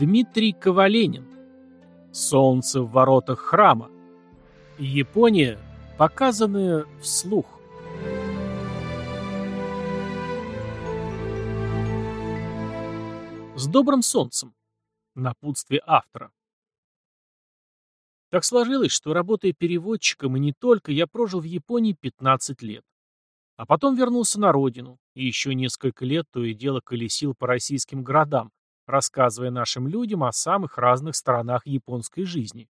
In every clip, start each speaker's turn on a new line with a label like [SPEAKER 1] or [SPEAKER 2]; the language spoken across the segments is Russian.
[SPEAKER 1] Дмитрий Коваленин. Солнце в воротах храма. Япония, показанная вслух. С добрым солнцем. Напутствие автора. Так сложилось, что работая переводчиком и не только, я прожил в Японии 15 лет. А потом вернулся на родину, и еще несколько лет то и дело колесил по российским городам, рассказывая нашим людям о самых разных сторонах японской жизни.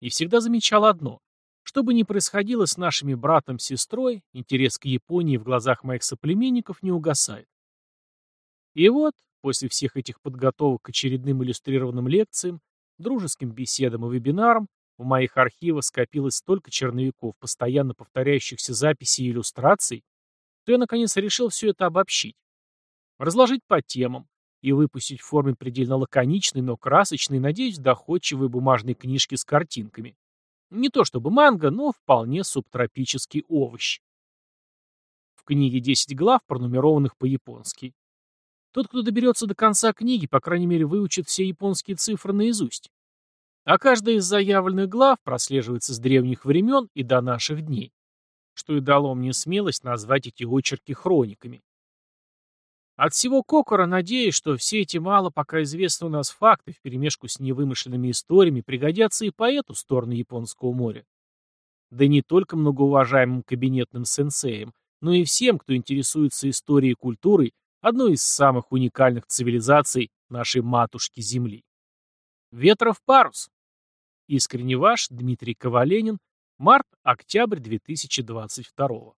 [SPEAKER 1] И всегда замечал одно. Что бы ни происходило с нашими братом-сестрой, интерес к Японии в глазах моих соплеменников не угасает. И вот, после всех этих подготовок к очередным иллюстрированным лекциям, дружеским беседам и вебинарам, в моих архивах скопилось столько черновиков, постоянно повторяющихся записей и иллюстраций, что я наконец решил все это обобщить. Разложить по темам, и выпустить в форме предельно лаконичной, но красочной, надеюсь, доходчивой бумажной книжки с картинками. Не то чтобы манго, но вполне субтропический овощ. В книге 10 глав, пронумерованных по-японски. Тот, кто доберется до конца книги, по крайней мере, выучит все японские цифры наизусть. А каждая из заявленных глав прослеживается с древних времен и до наших дней, что и дало мне смелость назвать эти очерки хрониками. От всего Кокора надеюсь, что все эти мало пока известные у нас факты вперемешку с невымышленными историями пригодятся и по эту сторону Японского моря. Да не только многоуважаемым кабинетным сенсеям, но и всем, кто интересуется историей и культурой одной из самых уникальных цивилизаций нашей матушки Земли. Ветров парус. Искренне ваш, Дмитрий Коваленин, март-октябрь 2022